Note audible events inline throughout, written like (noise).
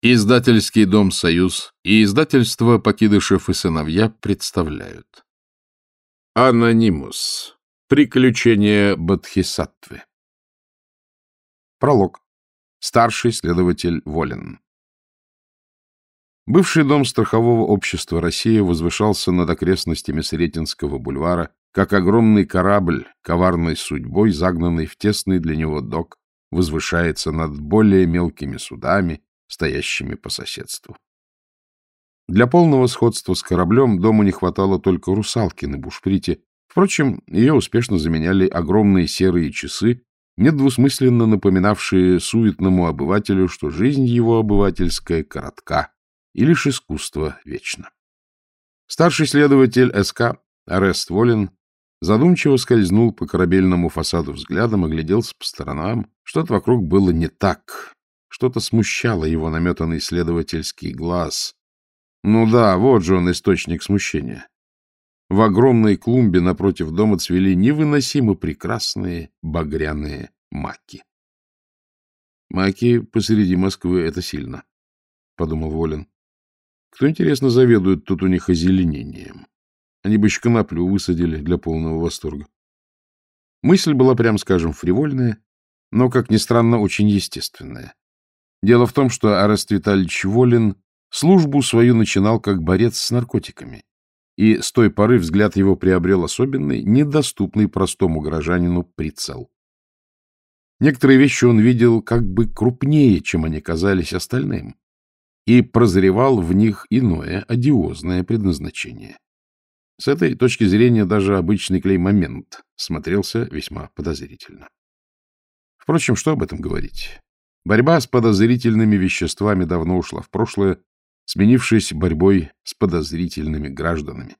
Издательский дом «Союз» и издательство «Покидышев и сыновья» представляют. Анонимус. Приключения Бодхисаттвы. Пролог. Старший следователь Волин. Бывший дом страхового общества «Россия» возвышался над окрестностями Сретенского бульвара, как огромный корабль, коварной судьбой, загнанный в тесный для него док, возвышается над более мелкими судами, стоящими по соседству. Для полного сходства с кораблем дому не хватало только русалки на бушприте. Впрочем, ее успешно заменяли огромные серые часы, недвусмысленно напоминавшие суетному обывателю, что жизнь его обывательская коротка, и лишь искусство вечно. Старший следователь СК, Арест Волин, задумчиво скользнул по корабельному фасаду взглядом, огляделся по сторонам. Что-то вокруг было не так, что-то смущало его наметанный следовательский глаз. Ну да, вот же он, источник смущения. В огромной клумбе напротив дома цвели невыносимо прекрасные багряные маки. Маки посреди Москвы — это сильно, — подумал Волин. Кто, интересно, заведует тут у них озеленением? Они бы еще коноплю высадили для полного восторга. Мысль была, прям скажем, фривольная, но, как ни странно, очень естественная. Дело в том, что Арест Витальевич Волин службу свою начинал как борец с наркотиками, и с той поры взгляд его приобрел особенный, недоступный простому горожанину прицел. Некоторые вещи он видел как бы крупнее, чем они казались остальным, и прозревал в них иное, одиозное предназначение. С этой точки зрения даже обычный клей-момент смотрелся весьма подозрительно. Впрочем, что об этом говорить? Борьба с подозрительными веществами давно ушла в прошлое, сменившись борьбой с подозрительными гражданами.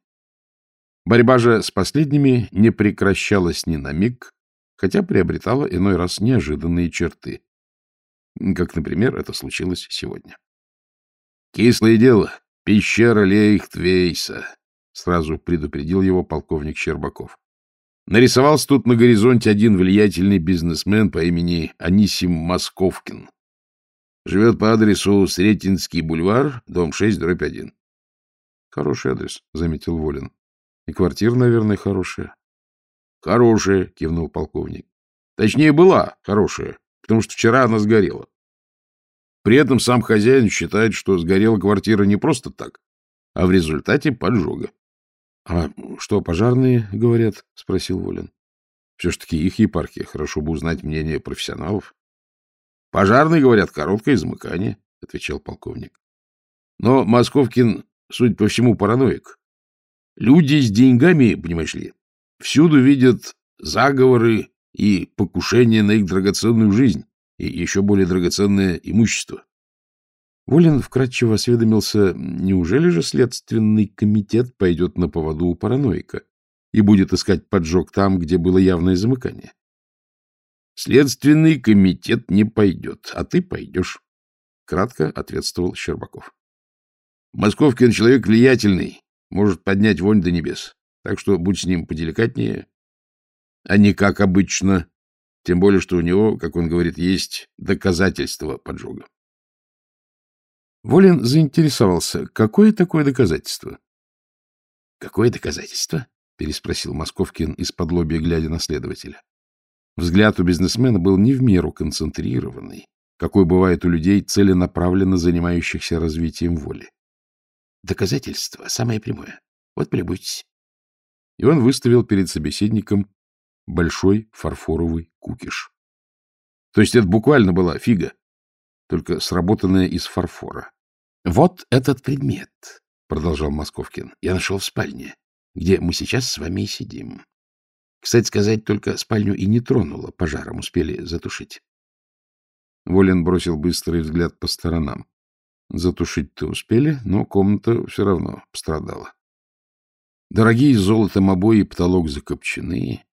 Борьба же с последними не прекращалась ни на миг, хотя приобретала иной раз неожиданные черты. Как, например, это случилось сегодня. «Кислое дело. Пещера Лейхтвейса», — сразу предупредил его полковник Щербаков. Нарисовался тут на горизонте один влиятельный бизнесмен по имени Анисим Московкин. Живет по адресу Сретенский бульвар, дом 6, дробь 1. — Хороший адрес, — заметил Волин. — И квартира, наверное, хорошая. — Хорошая, — кивнул полковник. — Точнее, была хорошая, потому что вчера она сгорела. При этом сам хозяин считает, что сгорела квартира не просто так, а в результате поджога. — А что пожарные говорят? — спросил Волин. — Все ж таки их епархия. Хорошо бы узнать мнение профессионалов. — Пожарные говорят, короткое замыкание, — отвечал полковник. Но Московкин, судя по всему, параноик. Люди с деньгами, понимаешь ли, всюду видят заговоры и покушения на их драгоценную жизнь и еще более драгоценное имущество. Волин вкратчиво осведомился, неужели же Следственный комитет пойдет на поводу у параноика и будет искать поджог там, где было явное замыкание? Следственный комитет не пойдет, а ты пойдешь, — кратко ответствовал Щербаков. Московкин человек влиятельный, может поднять вонь до небес, так что будь с ним поделикатнее, а не как обычно, тем более, что у него, как он говорит, есть доказательства поджога. Волин заинтересовался. Какое такое доказательство? — Какое доказательство? — переспросил Московкин из-под лобья, глядя на следователя. Взгляд у бизнесмена был не в меру концентрированный, какой бывает у людей, целенаправленно занимающихся развитием воли. — Доказательство самое прямое. Вот полюбуйтесь. И он выставил перед собеседником большой фарфоровый кукиш. То есть это буквально была фига, только сработанная из фарфора. — Вот этот предмет, — продолжал Московкин, — я нашел в спальне, где мы сейчас с вами и сидим. Кстати сказать, только спальню и не тронуло, пожаром успели затушить. Волин бросил быстрый взгляд по сторонам. Затушить-то успели, но комната все равно пострадала. Дорогие золотом обои потолок закопчены,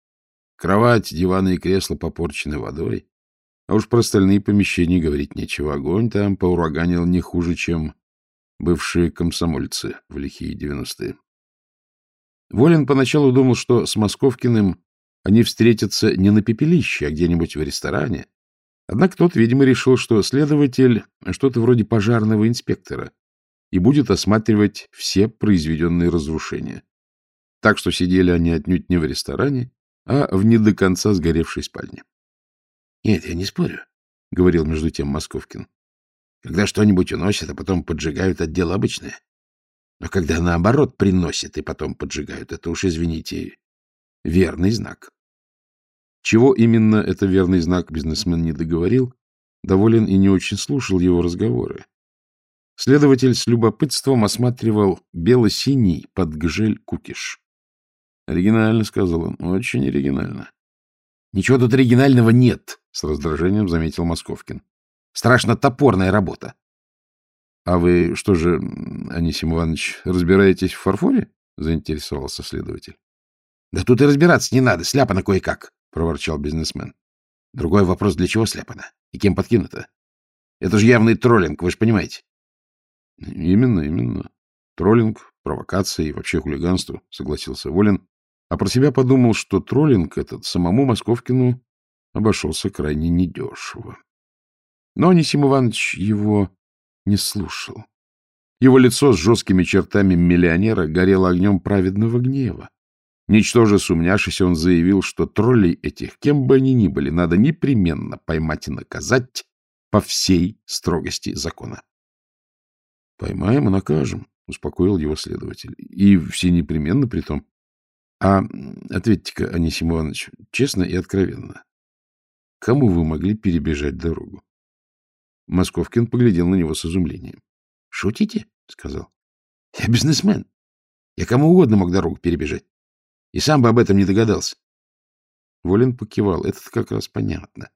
кровать, диваны и кресла попорчены водой. А уж про остальные помещения говорить нечего. Огонь там поураганил не хуже, чем бывшие комсомольцы в лихие девяностые. Волин поначалу думал, что с Московкиным они встретятся не на пепелище, а где-нибудь в ресторане. Однако тот, видимо, решил, что следователь что-то вроде пожарного инспектора и будет осматривать все произведенные разрушения. Так что сидели они отнюдь не в ресторане, а в не до конца сгоревшей спальне. — Нет, я не спорю, — говорил между тем Московкин. — Когда что-нибудь уносят, а потом поджигают, это дело обычное. Но когда наоборот приносят и потом поджигают, это уж, извините, верный знак. Чего именно это верный знак бизнесмен не договорил, доволен и не очень слушал его разговоры. Следователь с любопытством осматривал бело-синий под гжель кукиш. — Оригинально, — сказал он, — очень оригинально. — Ничего тут оригинального нет, — с раздражением заметил Московкин. — Страшно топорная работа. — А вы что же, Анисим Иванович, разбираетесь в фарфоре? — заинтересовался следователь. — Да тут и разбираться не надо, сляпано кое-как, — проворчал бизнесмен. — Другой вопрос, для чего сляпано? И кем подкинуто? Это же явный троллинг, вы же понимаете. — Именно, именно. Троллинг, провокация и вообще хулиганство, — согласился Волин, а про себя подумал, что троллинг этот самому Московкину обошелся крайне недешево. Но Анисим Иванович его не слушал. Его лицо с жесткими чертами миллионера горело огнем праведного гнева. Ничтоже сумняшись, он заявил, что троллей этих, кем бы они ни были, надо непременно поймать и наказать по всей строгости закона. — Поймаем и накажем, — успокоил его следователь. — И все непременно при том. А ответьте-ка, Анисим Иванович, честно и откровенно, кому вы могли перебежать дорогу? Московкин поглядел на него с изумлением. — Шутите? — сказал. — Я бизнесмен. Я кому угодно мог дорогу перебежать. И сам бы об этом не догадался. Волин покивал. Это как раз понятно.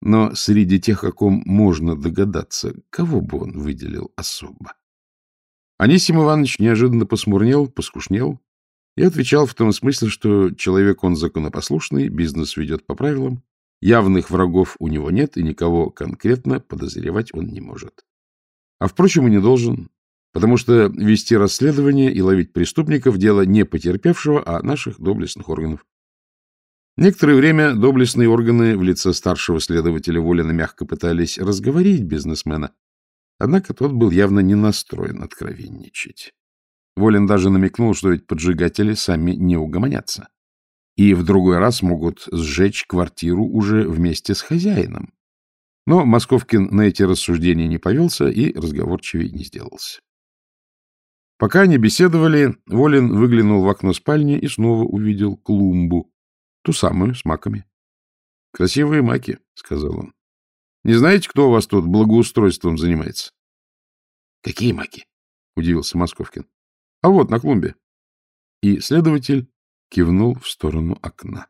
Но среди тех, о ком можно догадаться, кого бы он выделил особо? Анисим Иванович неожиданно посмурнел, поскушнел и отвечал в том смысле, что человек он законопослушный, бизнес ведет по правилам, явных врагов у него нет и никого конкретно подозревать он не может. А, впрочем, и не должен, потому что вести расследование и ловить преступников – дело не потерпевшего, а наших доблестных органов. Некоторое время доблестные органы в лице старшего следователя Волина мягко пытались разговорить бизнесмена, однако тот был явно не настроен откровенничать. Волин даже намекнул, что ведь поджигатели сами не угомонятся. И в другой раз могут сжечь квартиру уже вместе с хозяином. Но Московкин на эти рассуждения не повелся и разговорчивее не сделался. Пока они беседовали, Волин выглянул в окно спальни и снова увидел клумбу, ту самую, с маками. — Красивые маки, — сказал он. — Не знаете, кто у вас тут благоустройством занимается? — Какие маки? — удивился Московкин. А вот на клумбе. И следователь кивнул в сторону окна.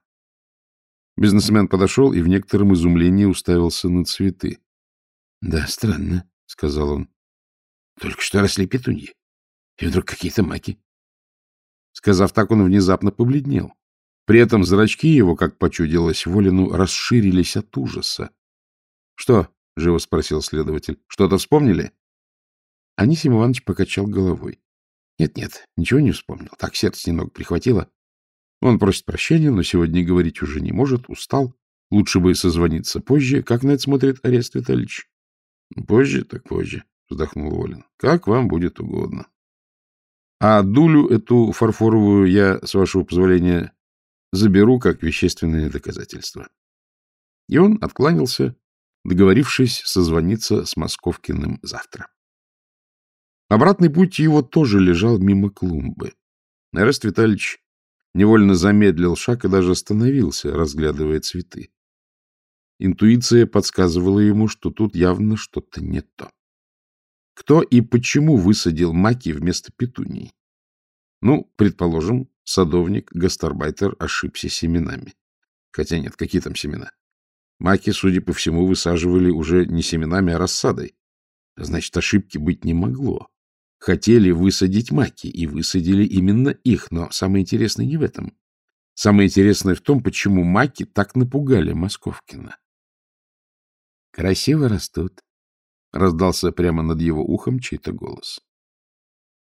Бизнесмен подошел и в некотором изумлении уставился на цветы. — Да, странно, — сказал он. — Только что росли петуньи. И вдруг какие-то маки. Сказав так, он внезапно побледнел. При этом зрачки его, как почудилось Волину, расширились от ужаса. — Что? — живо спросил следователь. — Что-то вспомнили? Анисим Иванович покачал головой. Нет-нет, ничего не вспомнил. Так сердце немного прихватило. Он просит прощения, но сегодня говорить уже не может, устал. Лучше бы созвониться позже. Как на это смотрит Арест Витальевич? — Позже, так позже, — вздохнул Волин. — Как вам будет угодно. А дулю эту фарфоровую я, с вашего позволения, заберу как вещественное доказательство. И он откланялся, договорившись созвониться с Московкиным завтра. Обратный путь его тоже лежал мимо клумбы. Эраст Витальевич невольно замедлил шаг и даже остановился, разглядывая цветы. Интуиция подсказывала ему, что тут явно что-то не то. Кто и почему высадил маки вместо петуний? Ну, предположим, садовник-гастарбайтер ошибся семенами. Хотя нет, какие там семена? Маки, судя по всему, высаживали уже не семенами, а рассадой. Значит, ошибки быть не могло хотели высадить маки, и высадили именно их. Но самое интересное не в этом. Самое интересное в том, почему маки так напугали Московкина. — Красиво растут, — раздался прямо над его ухом чей-то голос.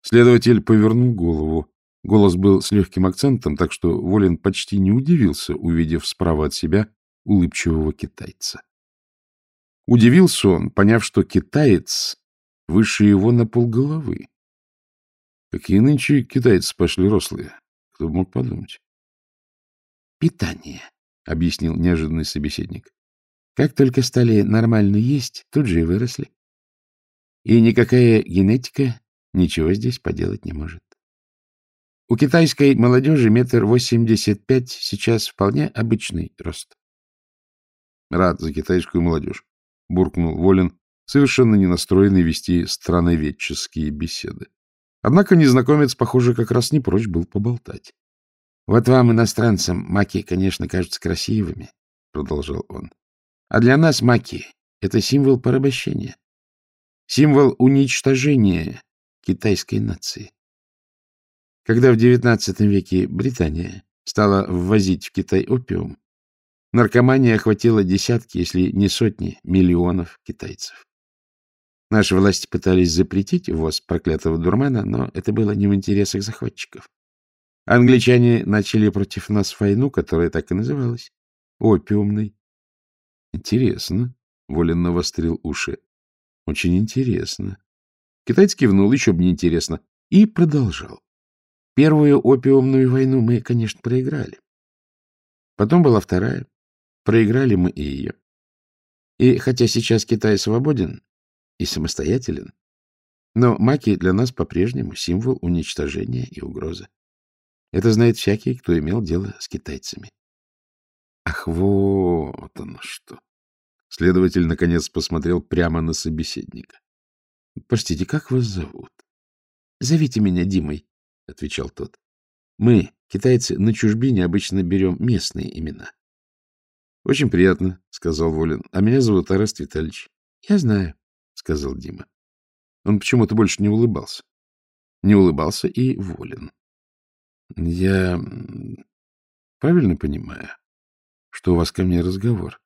Следователь повернул голову. Голос был с легким акцентом, так что Волин почти не удивился, увидев справа от себя улыбчивого китайца. Удивился он, поняв, что китаец выше его на полголовы. Какие нынче китайцы пошли рослые? Кто бы мог подумать? — Питание, — объяснил неожиданный собеседник. Как только стали нормально есть, тут же и выросли. И никакая генетика ничего здесь поделать не может. У китайской молодежи метр восемьдесят пять сейчас вполне обычный рост. Рад за китайскую молодежь, буркнул Волин, совершенно не настроенный вести страноведческие беседы. Однако незнакомец, похоже, как раз не прочь был поболтать. — Вот вам, иностранцам, маки, конечно, кажутся красивыми, — продолжал он. — А для нас маки — это символ порабощения, символ уничтожения китайской нации. Когда в XIX веке Британия стала ввозить в Китай опиум, наркомания охватила десятки, если не сотни, миллионов китайцев. Наши власти пытались запретить ввоз проклятого дурмана, но это было не в интересах захватчиков. Англичане начали против нас войну, которая так и называлась — опиумной. — Интересно, — Волин навострил уши. — Очень интересно. Китаец кивнул, еще бы не интересно, и продолжал. Первую опиумную войну мы, конечно, проиграли. Потом была вторая. Проиграли мы и ее. И хотя сейчас Китай свободен, и самостоятелен. Но маки для нас по-прежнему символ уничтожения и угрозы. Это знает всякий, кто имел дело с китайцами. Ах, вот оно что! Следователь, наконец, посмотрел прямо на собеседника. — Простите, как вас зовут? — Зовите меня Димой, — отвечал тот. — Мы, китайцы, на чужбине обычно берем местные имена. — Очень приятно, — сказал Волин. — А меня зовут Арест Витальевич. — Я знаю сказал Дима. Он почему-то больше не улыбался. Не улыбался и волен. Я правильно понимаю, что у вас ко мне разговор?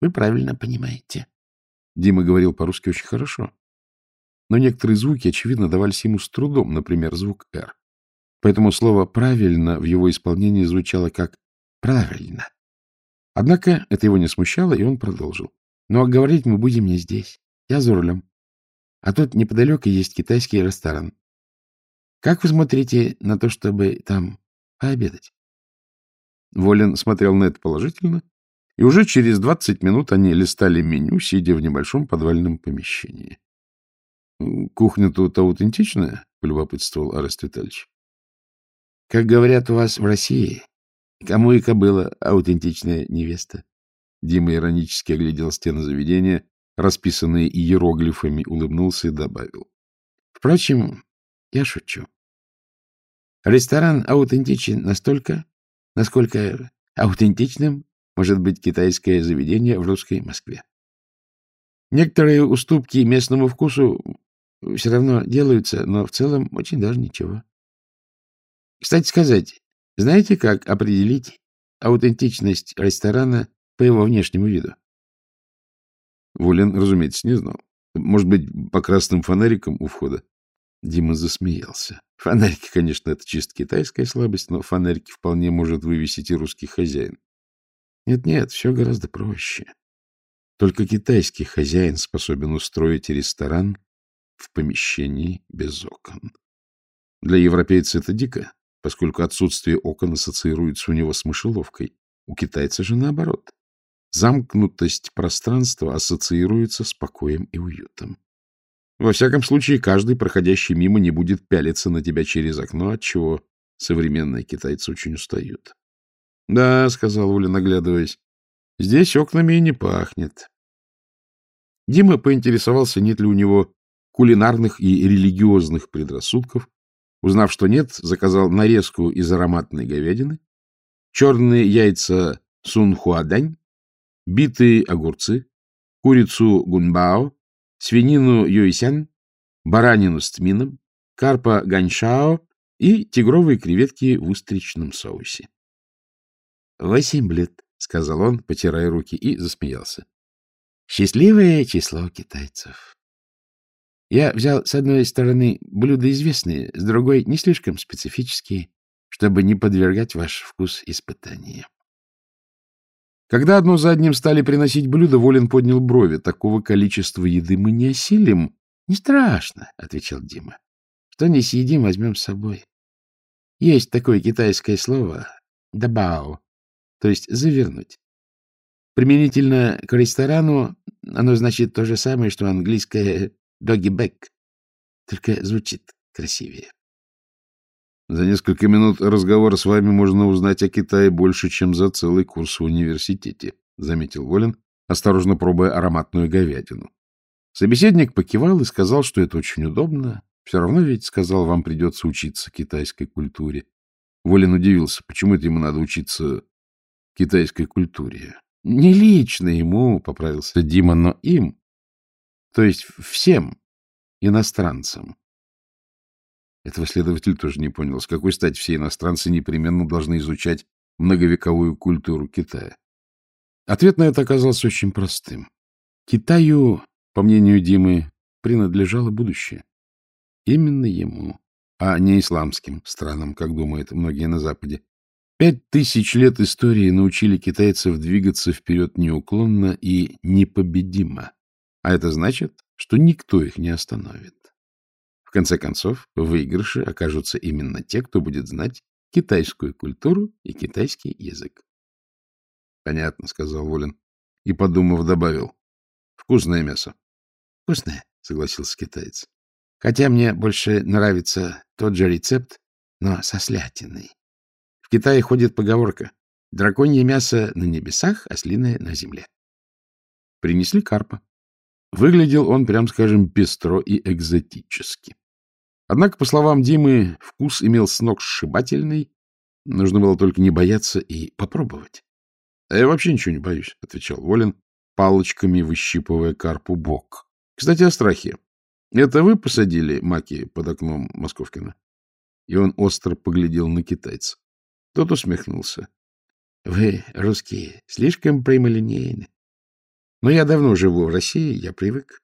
Вы правильно понимаете. Дима говорил по-русски очень хорошо. Но некоторые звуки, очевидно, давались ему с трудом, например, звук «р». Поэтому слово «правильно» в его исполнении звучало как «правильно». Однако это его не смущало, и он продолжил. Но говорить мы будем не здесь. Я за рулем. А тут неподалеку есть китайский ресторан. Как вы смотрите на то, чтобы там пообедать? Волин смотрел на это положительно, и уже через двадцать минут они листали меню, сидя в небольшом подвальном помещении. — Кухня тут аутентичная? — полюбопытствовал Арест Витальевич. — Как говорят у вас в России, кому и кобыла аутентичная невеста. Дима иронически оглядел стены заведения, расписанные иероглифами, улыбнулся и добавил. Впрочем, я шучу. Ресторан аутентичен настолько, насколько аутентичным может быть китайское заведение в русской Москве. Некоторые уступки местному вкусу все равно делаются, но в целом очень даже ничего. Кстати сказать, знаете, как определить аутентичность ресторана по его внешнему виду? Волин, разумеется, не знал. Может быть, по красным фонарикам у входа? Дима засмеялся. Фонарики, конечно, это чисто китайская слабость, но фонарики вполне может вывесить и русский хозяин. Нет-нет, все гораздо проще. Только китайский хозяин способен устроить ресторан в помещении без окон. Для европейца это дико, поскольку отсутствие окон ассоциируется у него с мышеловкой. У китайца же наоборот. Замкнутость пространства ассоциируется с покоем и уютом. Во всяком случае, каждый, проходящий мимо, не будет пялиться на тебя через окно, от чего современные китайцы очень устают. — Да, — сказал Уля, наглядываясь, — здесь окнами и не пахнет. Дима поинтересовался, нет ли у него кулинарных и религиозных предрассудков. Узнав, что нет, заказал нарезку из ароматной говядины, черные яйца сунхуадань, битые огурцы, курицу гунбао, свинину юйсян, баранину с тмином, карпа ганьшао и тигровые креветки в устричном соусе. — Восемь блюд, — сказал он, потирая руки, и засмеялся. — Счастливое число китайцев. Я взял с одной стороны блюда известные, с другой — не слишком специфические, чтобы не подвергать ваш вкус испытаниям. Когда одно за одним стали приносить блюда, Волин поднял брови. Такого количества еды мы не осилим. — Не страшно, — отвечал Дима. — Что не съедим, возьмем с собой. Есть такое китайское слово «дабао», то есть «завернуть». Применительно к ресторану оно значит то же самое, что английское «доги-бэк», только звучит красивее. За несколько минут разговора с вами можно узнать о Китае больше, чем за целый курс в университете, — заметил Волин, осторожно пробуя ароматную говядину. Собеседник покивал и сказал, что это очень удобно. Все равно ведь, сказал, вам придется учиться китайской культуре. Волин удивился, почему это ему надо учиться китайской культуре. Не лично ему, поправился Дима, но им. То есть всем иностранцам. Этого следователь тоже не понял, с какой стати все иностранцы непременно должны изучать многовековую культуру Китая. Ответ на это оказался очень простым. Китаю, по мнению Димы, принадлежало будущее. Именно ему, а не исламским странам, как думают многие на Западе. Пять тысяч лет истории научили китайцев двигаться вперед неуклонно и непобедимо. А это значит, что никто их не остановит. Конце концов, в выигрыше окажутся именно те, кто будет знать китайскую культуру и китайский язык. — Понятно, — сказал Волин. И, подумав, добавил. — Вкусное мясо. — Вкусное, — согласился китаец. — Хотя мне больше нравится тот же рецепт, но со слятиной. В Китае ходит поговорка «Драконье мясо на небесах, а слиное на земле». Принесли карпа. Выглядел он, прям скажем, пестро и экзотически. Однако, по словам Димы, вкус имел с ног сшибательный. Нужно было только не бояться и попробовать. — А я вообще ничего не боюсь, — отвечал Волин, палочками выщипывая карпу бок. — Кстати, о страхе. Это вы посадили маки под окном Московкина? И он остро поглядел на китайца. Тот усмехнулся. — Вы, русские, слишком прямолинейны. Но я давно живу в России, я привык.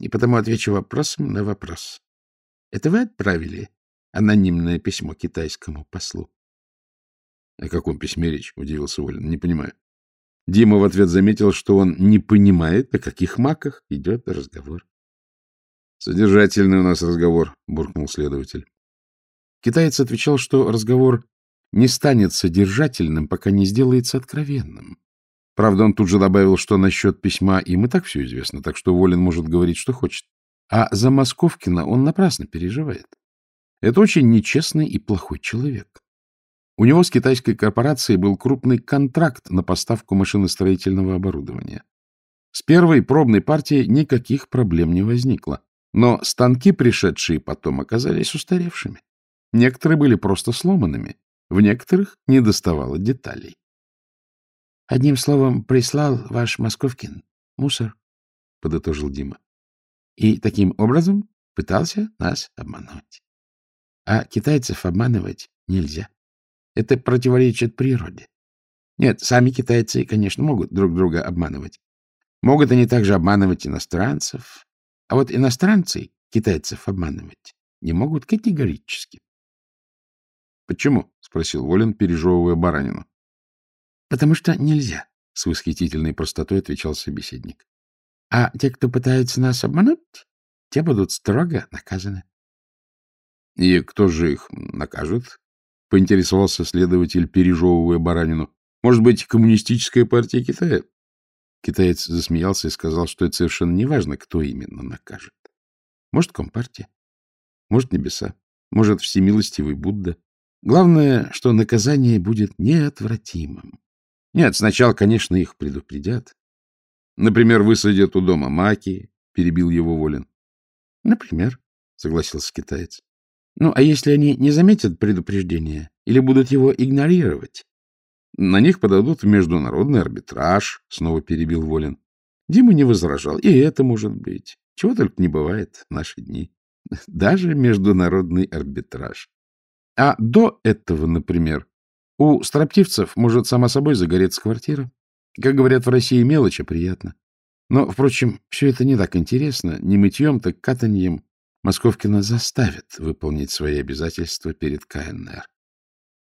И потому отвечу вопросом на вопрос. Это вы отправили анонимное письмо китайскому послу? — О каком письме речь? — удивился Волин. — Не понимаю. Дима в ответ заметил, что он не понимает, о каких маках идет разговор. — Содержательный у нас разговор, — буркнул следователь. Китаец отвечал, что разговор не станет содержательным, пока не сделается откровенным. Правда, он тут же добавил, что насчет письма им и так все известно, так что Волин может говорить, что хочет. А за Московкина он напрасно переживает. Это очень нечестный и плохой человек. У него с китайской корпорацией был крупный контракт на поставку машиностроительного оборудования. С первой пробной партией никаких проблем не возникло, но станки, пришедшие потом, оказались устаревшими. Некоторые были просто сломанными, в некоторых недоставало деталей. — Одним словом, прислал ваш Московкин мусор, — подытожил Дима. — И таким образом пытался нас обмануть. А китайцев обманывать нельзя. Это противоречит природе. Нет, сами китайцы, конечно, могут друг друга обманывать. Могут они также обманывать иностранцев. А вот иностранцы китайцев обманывать не могут категорически. — Почему? — спросил Волин, пережевывая баранину. — Потому что нельзя, — с восхитительной простотой отвечал собеседник. — А те, кто пытается нас обмануть, те будут строго наказаны. — И кто же их накажет? — поинтересовался следователь, пережевывая баранину. — Может быть, коммунистическая партия Китая? Китаец засмеялся и сказал, что это совершенно не важно, кто именно накажет. Может, Компартия, может, небеса, может, всемилостивый Будда. Главное, что наказание будет неотвратимым. Нет, сначала, конечно, их предупредят. Например, высадят у дома маки, — перебил его Волин. — Например, — согласился китаец. — Ну, а если они не заметят предупреждения или будут его игнорировать? — На них подадут в международный арбитраж, — снова перебил Волин. Дима не возражал, и это может быть. Чего только не бывает в наши дни. (laughs) Даже международный арбитраж. А до этого, например, у строптивцев может сама собой загореться квартира. Как говорят в России, мелочь, а приятно. Но, впрочем, все это не так интересно. Не мытьем, так катаньем Московкина заставят выполнить свои обязательства перед КНР.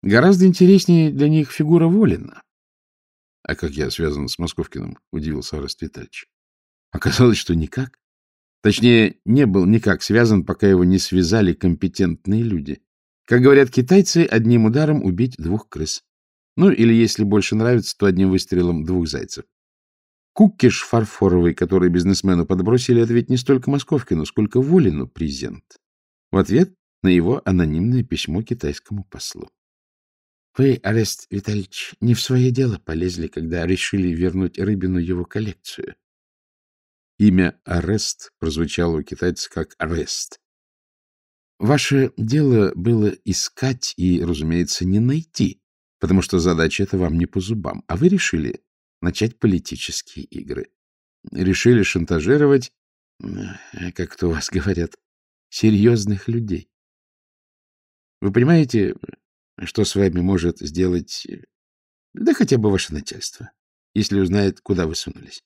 Гораздо интереснее для них фигура Волина. — А как я связан с Московкиным? — удивился Арест Витальевич. Оказалось, что никак. Точнее, не был никак связан, пока его не связали компетентные люди. Как говорят китайцы, одним ударом убить двух крыс. Ну, или, если больше нравится, то одним выстрелом двух зайцев. Кукиш фарфоровый, который бизнесмену подбросили, это ведь не столько Московкину, сколько Волину презент. В ответ на его анонимное письмо китайскому послу. Вы, Арест Витальевич, не в свое дело полезли, когда решили вернуть Рыбину его коллекцию. Имя Арест прозвучало у китайца как Арест. Ваше дело было искать и, разумеется, не найти, потому что задача эта вам не по зубам, а вы решили начать политические игры. Решили шантажировать, как то у вас говорят, серьезных людей. Вы понимаете, что с вами может сделать, э, да хотя бы ваше начальство, если узнает, куда вы сунулись?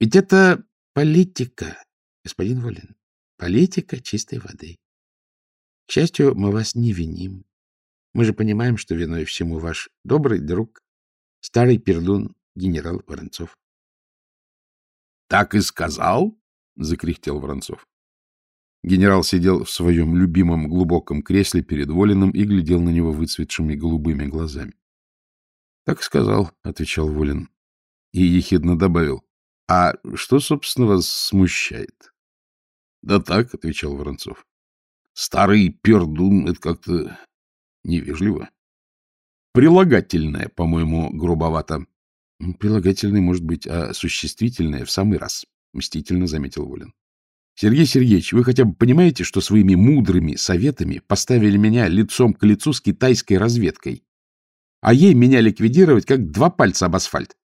Ведь это политика, господин Волин, политика чистой воды. К счастью, мы вас не виним. Мы же понимаем, что виной всему ваш добрый друг, старый пердун генерал Воронцов. — Так и сказал? — закряхтел Воронцов. Генерал сидел в своем любимом глубоком кресле перед Волиным и глядел на него выцветшими голубыми глазами. — Так сказал, — отвечал Волин. И ехидно добавил. — А что, собственно, вас смущает? — Да так, — отвечал Воронцов. — Старый пердун — это как-то невежливо. Прилагательное, по-моему, грубовато. — Прилагательное может быть, а существительное в самый раз, — мстительно заметил Волин. Сергей Сергеевич, вы хотя бы понимаете, что своими мудрыми советами поставили меня лицом к лицу с китайской разведкой, а ей меня ликвидировать, как два пальца об асфальт?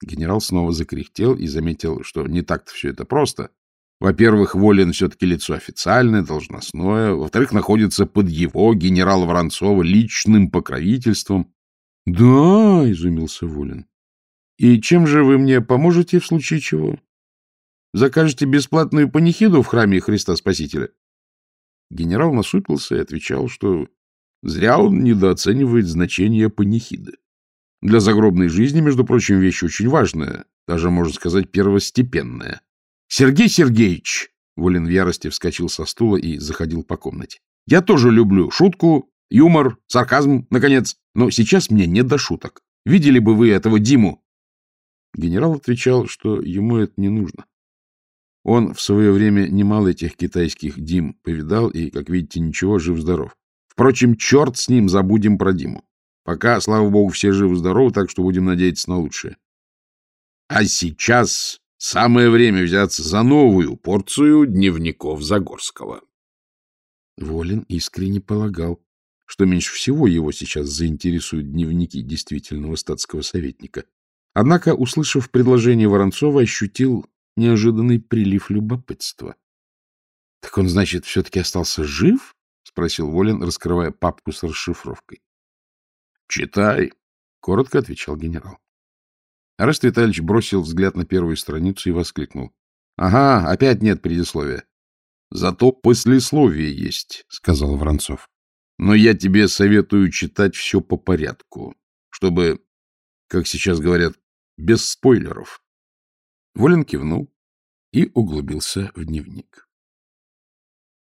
Генерал снова закряхтел и заметил, что не так-то все это просто. Во-первых, Волин все-таки лицо официальное, должностное. Во-вторых, находится под его, генерала Воронцова, личным покровительством. — Да, — изумился Волин. — И чем же вы мне поможете в случае чего? Закажете бесплатную панихиду в храме Христа Спасителя? Генерал насупился и отвечал, что зря он недооценивает значение панихиды. Для загробной жизни, между прочим, вещь очень важная, даже, можно сказать, первостепенная. — Сергей Сергеевич! — Волин в ярости вскочил со стула и заходил по комнате. — Я тоже люблю шутку, юмор, сарказм, наконец, но сейчас мне не до шуток. Видели бы вы этого Диму? Генерал отвечал, что ему это не нужно. Он в свое время немало этих китайских Дим повидал и, как видите, ничего, жив-здоров. Впрочем, черт с ним, забудем про Диму. Пока, слава богу, все живы-здоровы, так что будем надеяться на лучшее. А сейчас самое время взяться за новую порцию дневников Загорского. Волин искренне полагал, что меньше всего его сейчас заинтересуют дневники действительного статского советника. Однако, услышав предложение Воронцова, ощутил неожиданный прилив любопытства. — Так он, значит, все-таки остался жив? — спросил Волин, раскрывая папку с расшифровкой. — Читай, — коротко отвечал генерал. Арест Витальевич бросил взгляд на первую страницу и воскликнул. — Ага, опять нет предисловия. — Зато послесловие есть, — сказал Воронцов. — Но я тебе советую читать все по порядку, чтобы, как сейчас говорят, без спойлеров. Волин кивнул и углубился в дневник.